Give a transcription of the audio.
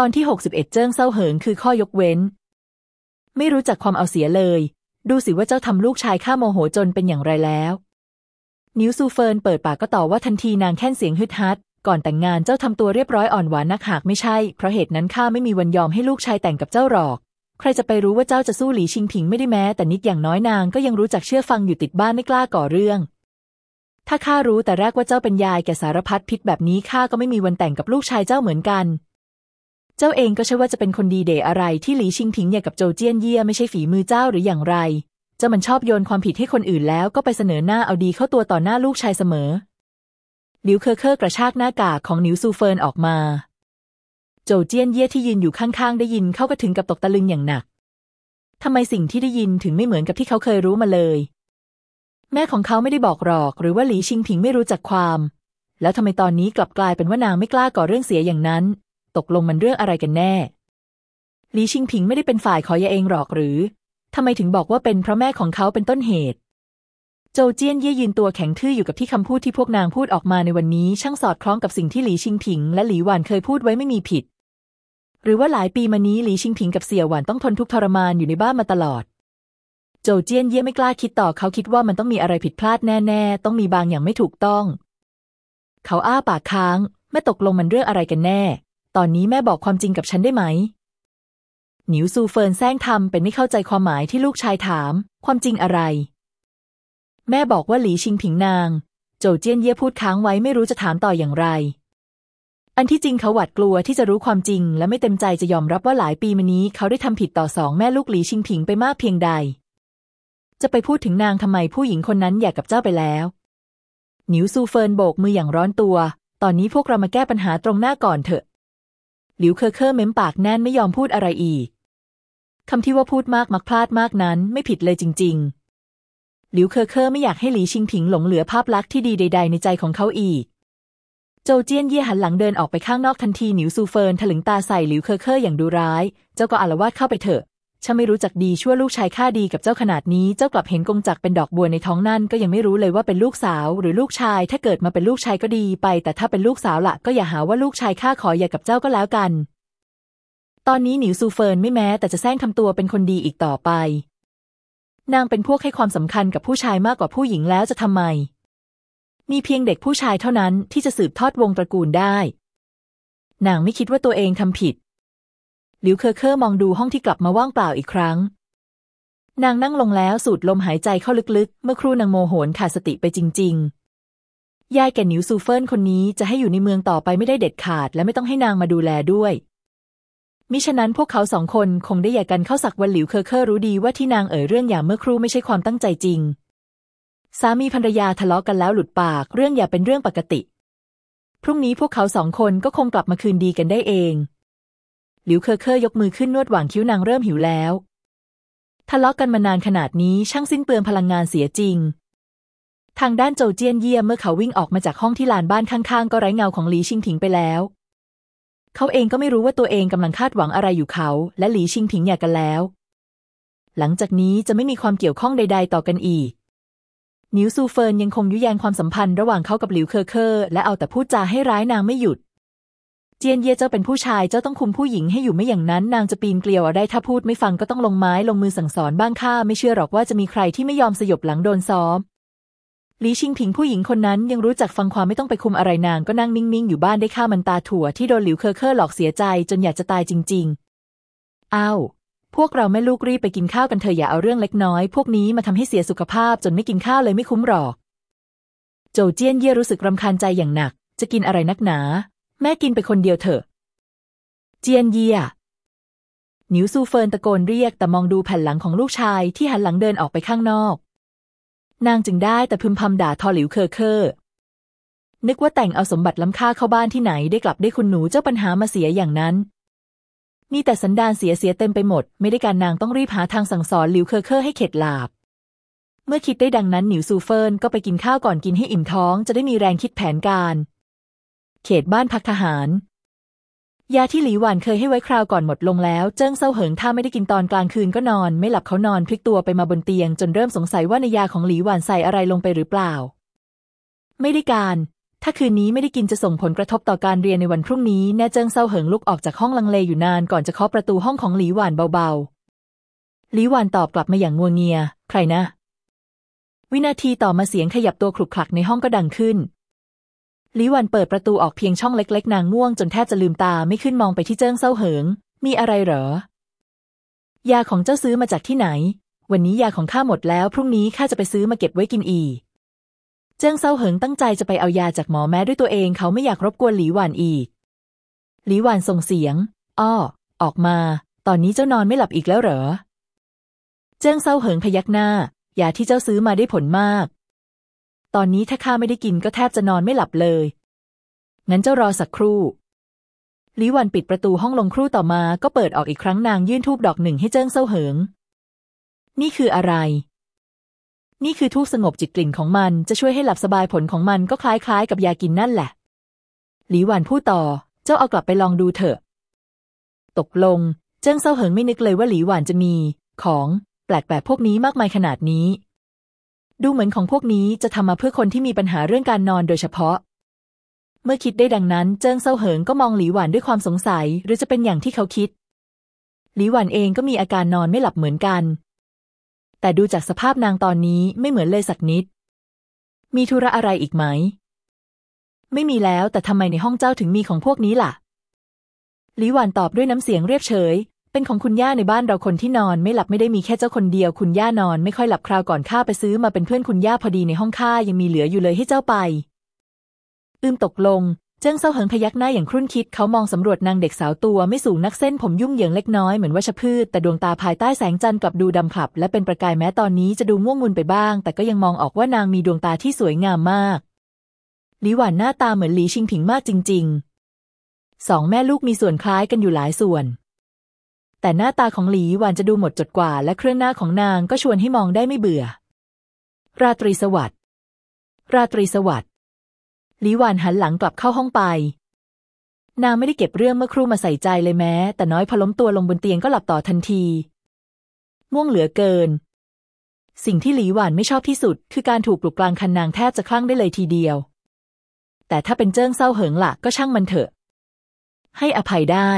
ตอนที่หกสิบเอ็ดเจิ้งเศร้าเหิงคือข้อยกเว้น ไม่รู้จักความเอาเสียเลย ดูสิว่าเจ้าทำลูกชายข้าโมโหจนเป็นอย่างไรแล้ว นิวซูเฟินเปิดปากก็ต่อว่าทันทีนางแค่นเสียงฮึดฮัด ก่อนแต่งงานเจ้าทำตัวเรียบร้อยอ่อนหวานนักหากไม่ใช่ เพราะเหตุนั้นข้าไม่มีวันยอมให้ลูกชายแต่งกับเจ้าหรอก ใครจะไปรู้ว่าเจ้าจะสู้หลีชิงผิงไม่ได้แม้ แต่นิดอย่างน้อยนางก็ยังรู้จักเชื่อฟังอยู่ติดบ้านไม่กล้าก่อเรื่องถ้าข้ารู้แต่แรกว่าเจ้าเป็นยายแกสารพัดพิษแบบนี้ข้าก็ไม่มีวันแต่งกับลูกชายเจ้าเหมือนกัน เจ้าเองก็ใช่ว่าจะเป็นคนดีเด่อะไรที่หลีชิงผิงหย่ากับโจเจี้ยนเย่ไม่ใช่ฝีมือเจ้าหรืออย่างไร เจ้ามันชอบโยนความผิดให้คนอื่นแล้วก็ไปเสนอหน้าเอาดีเข้าตัวต่อหน้าลูกชายเสมอ หลิวเคอเคอร์กระชากหน้ากากของหนิวซูเฟินออกมา โจเจี้ยนเย่ที่ยืนอยู่ข้างๆได้ยินเขาก็ถึงกับตกตะลึงอย่างหนักทำไมสิ่งที่ได้ยินถึงไม่เหมือนกับที่เขาเคยรู้มาเลย แม่ของเขาไม่ได้บอกหรอก หรือว่าหลีชิงผิงไม่รู้จักความ แล้วทำไมตอนนี้กลับกลายเป็นว่านางไม่กล้าก่อเรื่องเสียอย่างนั้น ตกลงมันเรื่องอะไรกันแน่หลีชิงผิงไม่ได้เป็นฝ่ายขอยาเองหรอกหรือทำไมถึงบอกว่าเป็นเพราะแม่ของเขาเป็นต้นเหตุ โจเจี้ยนเย่ยืนตัวแข็งทื่ออยู่กับที่คำพูดที่พวกนางพูดออกมาในวันนี้ ช่างสอดคล้องกับสิ่งที่หลีชิงผิง และหลีหวานเคยพูดไว้ไม่มีผิด หรือว่าหลายปีมานี้หลีชิงผิงกับเสี่ยหวานต้องทนทุกข์ทรมานอยู่ในบ้านมาตลอด โจเจี้ยนเย่ไม่กล้าคิดต่อเขาคิดว่ามันต้องมีอะไรผิดพลาดแน่ๆ ต้องมีบางอย่างไม่ถูกต้อง เขาอ้าปากค้างแม่ตกลงมันเรื่องอะไรกันแน่ ตอนนี้แม่บอกความจริงกับฉันได้ไหม หนิวซูเฟินแซงทำเป็นไม่เข้าใจความหมายที่ลูกชายถาม ความจริงอะไร แม่บอกว่าหลีชิงผิงนาง โจเจี้ยนเย่พูดค้างไว้ไม่รู้จะถามต่ออย่างไร อันที่จริงเขาหวาดกลัวที่จะรู้ความจริง และไม่เต็มใจจะยอมรับว่าหลายปีมานี้เขาได้ทำผิดต่อสองแม่ลูกหลีชิงผิงไปมากเพียงใด จะไปพูดถึงนางทำไมผู้หญิงคนนั้นอยากกับเจ้าไปแล้ว หนิวซูเฟินโบกมืออย่างร้อนตัว ตอนนี้พวกเรามาแก้ปัญหาตรงหน้าก่อนเถอะ หลิวเคอเคอร์เม้มปากแน่นไม่ยอมพูดอะไรอีกคำที่ว่าพูดมากมักพลาดมากนั้นไม่ผิดเลยจริง ๆ หลิวเคอเคอร์ไม่อยากให้หลีชิงผิงหลงเหลือภาพลักษณ์ที่ดีใด ๆ ในใจของเขาอีก โจเจี้ยนเย่หันหลังเดินออกไปข้างนอกทันทีหนิวซูเฟินถลึงตาใส่หลิวเคอเคอร์อย่างดุร้าย เจ้าก็อาละวาดเข้าไปเถอะ ช่างไม่รู้จักดีชั่วลูกชายข้าดีกับเจ้าขนาดนี้ เจ้ากลับเห็นกงจักรเป็นดอกบัวในท้องนั่นก็ยังไม่รู้เลยว่าเป็นลูกสาว หรือลูกชาย ถ้าเกิดมาเป็นลูกชายก็ดีไป แต่ถ้าเป็นลูกสาวละก็อย่าหาว่าลูกชายข้าขอหย่ากับเจ้าก็แล้วกัน ตอนนี้หนิวซูเฟินไม่แม้ แต่จะแสร้งทำตัวเป็นคนดีอีกต่อไป นางเป็นพวกให้ความสำคัญกับผู้ชายมากกว่าผู้หญิงแล้วจะทำไม มีเพียงเด็กผู้ชายเท่านั้นที่จะสืบทอดวงตระกูลได้ นางไม่คิดว่าตัวเองทำผิด หลิวเคอเคอร์มองดูห้องที่กลับมาว่างเปล่าอีกครั้ง นางนั่งลงแล้วสูดลมหายใจเข้าลึกๆ เมื่อครู่นางโมโหจนขาดสติไปจริง ๆ ยายแก่หนิวซูเฟินคนนี้จะให้อยู่ในเมืองต่อไปไม่ได้เด็ดขาด และไม่ต้องให้นางมาดูแลด้วย มิฉะนั้นพวกเขาสองคนคงได้แยกกันเข้าสักวันหลิวเคอเคอร์รู้ดีว่าที่นางเอ่ยเรื่องอย่าเมื่อครู่ไม่ใช่ความตั้งใจจริง สามีภรรยาทะเลาะกันแล้วหลุดปาก เรื่องอย่าเป็นเรื่องปกติ พรุ่งนี้พวกเขาสองคนก็คงกลับมาคืนดีกันได้เอง หลิวเคอเคอยกมือขึ้นนวดหว่างคิ้วนางเริ่มหิวแล้ว ทะเลาะกันมานานขนาดนี้ช่างสิ้นเปลืองพลังงานเสียจริง ทางด้านโจเจียนเยี่ยมเมื่อเขาวิ่งออกมาจากห้องที่ลานบ้านข้างๆ ก็ไร้เงาของหลีชิงผิงไปแล้ว เขาเองก็ไม่รู้ว่าตัวเองกำลังคาดหวังอะไรอยู่เขา และหลีชิงผิงหย่ากันแล้ว หลังจากนี้จะไม่มีความเกี่ยวข้องใด ๆ ต่อกันอีกหนิวซูเฟินยังคงยุแยงความสัมพันธ์ระหว่างเขากับหลิวเคอเคอร์และเอาแต่พูดจาให้ร้ายนางไม่หยุด เจี้ยนเย่เจ้าเป็นผู้ชายเจ้าต้องคุมผู้หญิงให้อยู่ไม่อย่างนั้น นางจะปีนเกลียวได้ถ้าพูดไม่ฟังก็ต้องลงไม้ลงมือสั่งสอนบ้างข้าไม่เชื่อหรอกว่าจะมีใครที่ไม่ยอมสยบหลังโดนซ้อมหลีชิงผิงผู้หญิงคนนั้นยังรู้จักฟังความไม่ต้องไปคุมอะไรนางก็นั่งนิ่งๆอยู่บ้านได้ข้ามันตาถั่วที่โดนหลิวเคอเคอร์หลอกเสียใจจนอยากจะตายจริงๆอ้าวพวกเราแม่ลูกรีบไปกินข้าวกันเถอะอย่าเอาเรื่องเล็กน้อย พวกนี้มาทำให้เสียสุขภาพจนไม่กินข้าวเลยไม่คุ้มหรอก โจเจี้ยนเย่รู้สึกรำคาญใจอย่างหนัก จะกินอะไรนักหนา แม่กินไปคนเดียวเถอะ เจี้ยนเย่หนิวซูเฟินตะโกนเรียกแต่มองดูแผ่นหลังของลูกชายที่หันหลังเดินออกไปข้างนอก นางจึงได้แต่พึมพำด่าทอหลิวเคอเคอร์นึกว่าแต่งเอาสมบัติล้ำค่าเข้าบ้านที่ไหนได้กลับได้คุณหนูเจ้าปัญหามาเสียอย่างนั้นมีแต่สันดานเสียเสียเต็มไปหมด ไม่ได้การนางต้องรีบหาทางสั่งสอนหลิวเคอเคอให้เข็ดหลาบ เมื่อคิดได้ดังนั้นหนิวซูเฟินก็ไปกินข้าวก่อนกินให้อิ่มท้องจะได้มีแรงคิดแผนการ เขตบ้านพักทหาร ยาที่หลีหวานเคยให้ไว้คราวก่อนหมดลงแล้ว เจิ้งเซาเหิงถ้าไม่ได้กินตอนกลางคืนก็นอน ไม่หลับเขานอนพลิกตัวไปมาบนเตียง จนเริ่มสงสัยว่าในยาของหลีหวานใส่อะไรลงไปหรือเปล่า ไม่ได้การ ถ้าคืนนี้ไม่ได้กินจะส่งผลกระทบต่อการเรียนในวันพรุ่งนี้แน่เจิ้งเซาเหิงลุกออกจากห้องลังเลอยู่นานก่อนจะเคาะประตูห้องของหลีหวานเบาๆหลีหวานตอบกลับมาอย่างงัวงเงีย ใครนะ วินาทีต่อมาเสียงขยับตัวคลุกคลักในห้องก็ดังขึ้น ลีหวันเปิดประตูออกเพียงช่องเล็ก ๆ นางง่วงจนแทบจะลืมตาไม่ขึ้นมองไปที่เจิ้งเซาเหิง มีอะไรเหรอ ยาของเจ้าซื้อมาจากที่ไหน วันนี้ยาของข้าหมดแล้วพรุ่งนี้ข้าจะไปซื้อมาเก็บไว้กินอีกเจิ้งเซาเหิงตั้งใจจะไปเอายาจากหมอแม้ด้วยตัวเองเขาไม่อยากรบกวนหลีหวานอีก หลีหวานส่งเสียง อ้อ ออกมา ตอนนี้เจ้านอนไม่หลับอีกแล้วเหรอ เจิ้งเซาเหิงพยักหน้า ยาที่เจ้าซื้อมาได้ผลมาก ตอนนี้ถ้าข้าไม่ได้กินก็แทบจะนอนไม่หลับเลย งั้นเจ้ารอสักครู่หลีหวานปิดประตูห้องลงครู่ต่อมาก็เปิดออกอีกครั้งนางยื่นธูปดอกหนึ่งให้เจิ้งเซาเหิง นี่คืออะไร นี่คือทูบสงบจิตกลิ่นของมันจะช่วยให้หลับสบายผลของมันก็คล้ายๆ กับยากินนั่นแหละหลีหวานพูดต่อ เจ้าเอากลับไปลองดูเถอะ ตกลง เจิ้งเซาเหิงไม่นึกเลยว่าหลีหวานจะมี ของ แปลกๆพวกนี้มากมายขนาดนี้ ดูเหมือนของพวกนี้จะทำมาเพื่อคนที่มีปัญหาเรื่องการนอนโดยเฉพาะ เมื่อคิดได้ดังนั้น เจิ้งเซาเหิงก็มองหลีหวานด้วยความสงสัย หรือจะเป็นอย่างที่เขาคิด หลีหวานเองก็มีอาการนอนไม่หลับเหมือนกัน แต่ดูจากสภาพนางตอนนี้ไม่เหมือนเลยสักนิด มีธุระอะไรอีกไหม ไม่มีแล้วแต่ทำไมในห้องเจ้าถึงมีของพวกนี้ล่ะหลีหวานตอบด้วยน้ำเสียงเรียบเฉย เป็นของคุณย่าในบ้านเราคนที่นอนไม่หลับไม่ได้มีแค่เจ้าคนเดียว คุณย่านอนไม่ค่อยหลับคราวก่อนข้าไปซื้อมาเป็นเพื่อนคุณย่าพอดีในห้องข้ายังมีเหลืออยู่เลยให้เจ้าไป อืมตกลง เจิ้งเซาเหิงพยักหน้าอย่างครุ่นคิด เขามองสำรวจนางเด็กสาวตัวไม่สูงนักเส้นผมยุ่งเหยิงเล็กน้อยเหมือนวัชพืชแต่ดวงตาภายใต้แสงจันทร์กลับดูดำขลับ และเป็นประกายแม้ตอนนี้จะดูง่วงงุนไปบ้าง แต่ก็ยังมองออกว่านางมีดวงตาที่สวยงามมากหลีหวานหน้าตาเหมือนหลีชิงผิงมากจริง ๆ สองแม่ลูกมีส่วนคล้ายกันอยู่หลายส่วน แต่หน้าตาของหลีหวานจะดูหมดจดกว่า และเครื่องหน้าของนางก็ชวนให้มองได้ไม่เบื่อ ราตรีสวัสดิ์ราตรีสวัสดิ์หลีหวานหันหลังกลับเข้าห้องไป นางไม่ได้เก็บเรื่องเมื่อครู่มาใส่ใจเลยแม้ แต่น้อยพอล้มตัวลงบนเตียงก็หลับต่อทันทีง่วงเหลือเกิน สิ่งที่หลีหวานไม่ชอบที่สุด คือการถูกปลุกกลางคันนางแทบจะคลั่งได้เลยทีเดียว แต่ถ้าเป็นเจิ้งเศร้าเหิงละก็ช่างมันเถอะ ให้อภัยได้